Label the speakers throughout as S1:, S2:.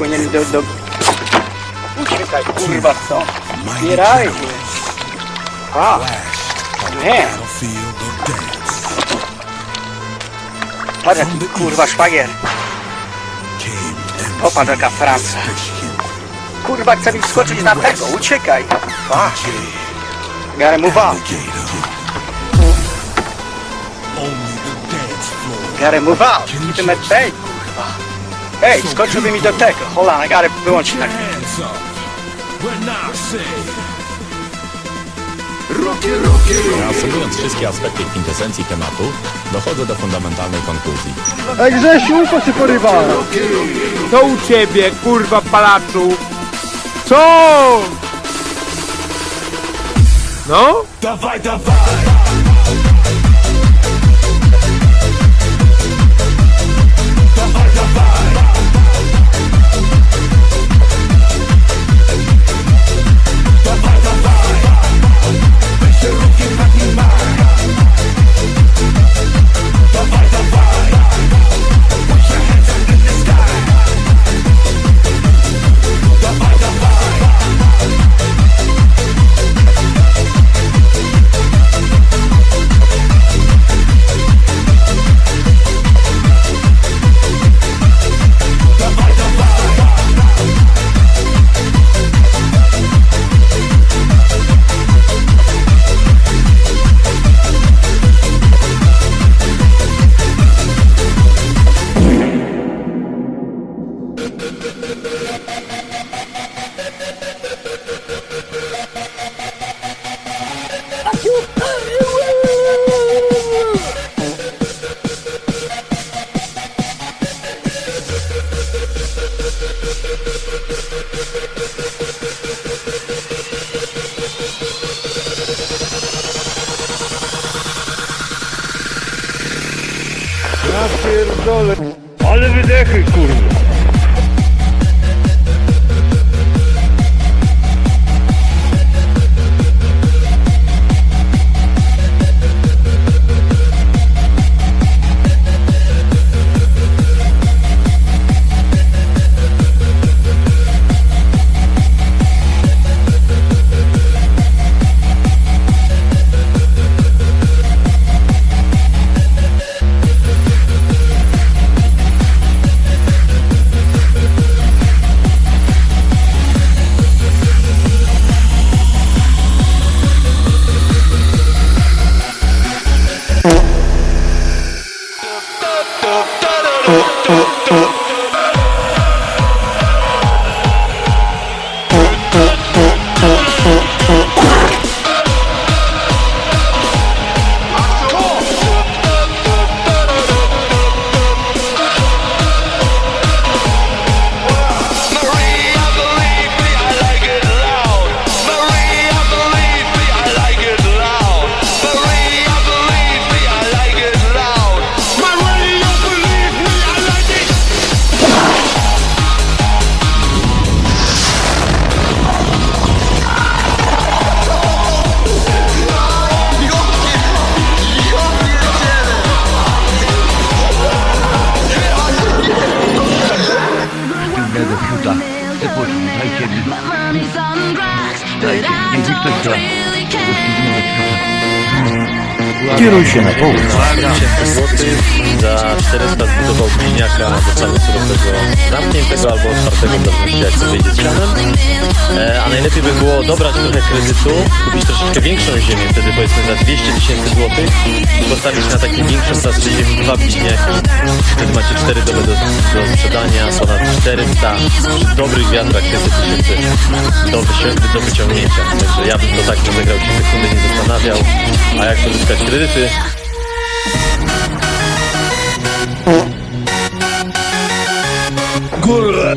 S1: Płynęli do... do... Uciekaj, kurwa, co? Zbieraj się. A, nie. Patrz kurwa szwagier. Popatrz jaka Francja. Kurwa, chce mi wskoczyć na tego, uciekaj. A, gotta move on. Gotta move him at bay, kurwa. Ej, skoczyłby mi do tego. Hold on, I gotta wyłączyć na chwilę.
S2: Reasumując wszystkie aspekty kwintesencji tematu, dochodzę do fundamentalnej konkluzji.
S3: Ej Grzesiu, co się porywa?
S4: To u ciebie, kurwa palaczu! Co? No?
S3: Ja pierdolę. Ale wydechy, kurwa.
S5: Musiktechniker. Musiktechniker.
S2: Kieruj się na południe.
S6: 2000 zł za 400 zbudował gliniaka do całego surowego zamkniętego albo otwartego w zależności jak to z planem. E, a najlepiej by było dobrać trochę kredytu, kupić troszeczkę większą ziemię, wtedy powiedzmy za 200 tysięcy złotych i postawić na takim większym zasadzie ziemi dwa bliźniaki. Wtedy macie 4 domy do, do sprzedania, ponad 400 przy dobrych wiatrach 500 tysięcy do, do wyciągnięcia. Także ja bym to tak rozegrał się sekundy nie zastanawiał, a jak pozyskać kredyty,
S7: Neresi? Gurra.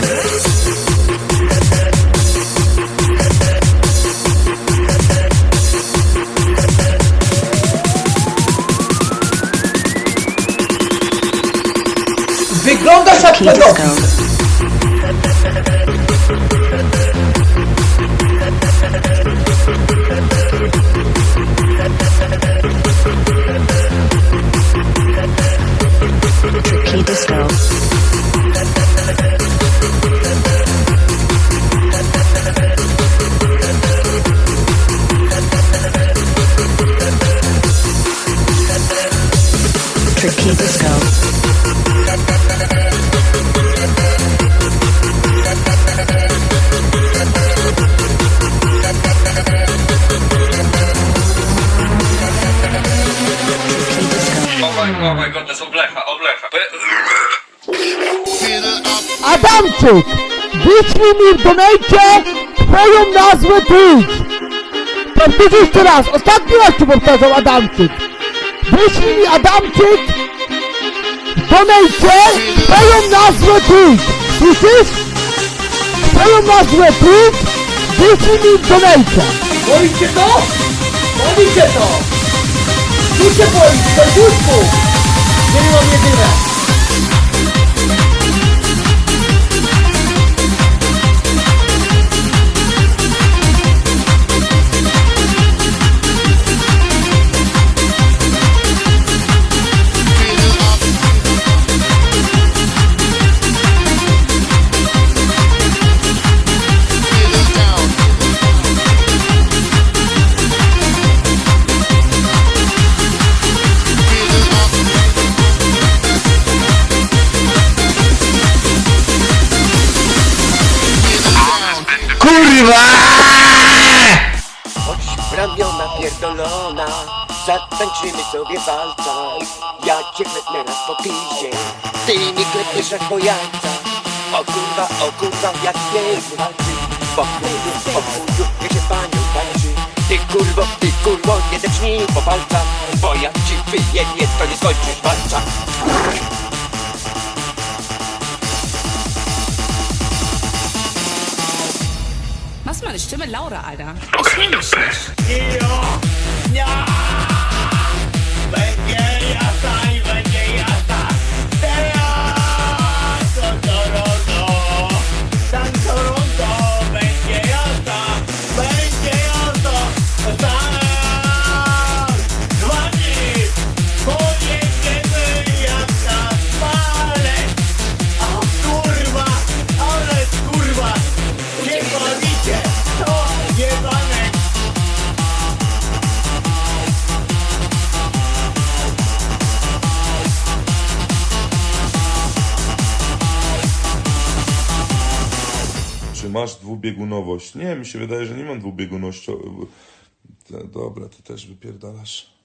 S8: Gotronic.
S3: Wyglądasz jak pedofil.
S9: Disco.
S10: Adamczyk, wyślij mi w donajcie twoją nazwę Twitch. Powtórzę jeszcze raz, ostatni raz ci powtarzam Adamczyk. Wyślij mi Adamczyk w donajcie twoją nazwę Twitch. Słyszysz? Twoją nazwę Twitch wyślij mi w donajcie.
S3: Wolicie to? Wolicie to? Tu się boi, serduszku! Nie
S11: Chodź w ramiona pierdolona Zatańczymy sobie walca. Ja cię klepnę raz po pizie. Ty mi klepniesz jak po O kurwa, o kurwa, jak pięknie walczy. Po chuju, o chuju, niech się panią tańczy Ty kurwo, ty kurwo, nie decznij po palcach. Bo jak ci wyjebie, to nie skończysz walca
S12: Stimme lauter, Alter. Ich will mich nicht.
S7: Czy masz dwubiegunowość? Nie, mi się wydaje, że nie mam dwubiegunowości. Dobra, ty też wypierdalasz.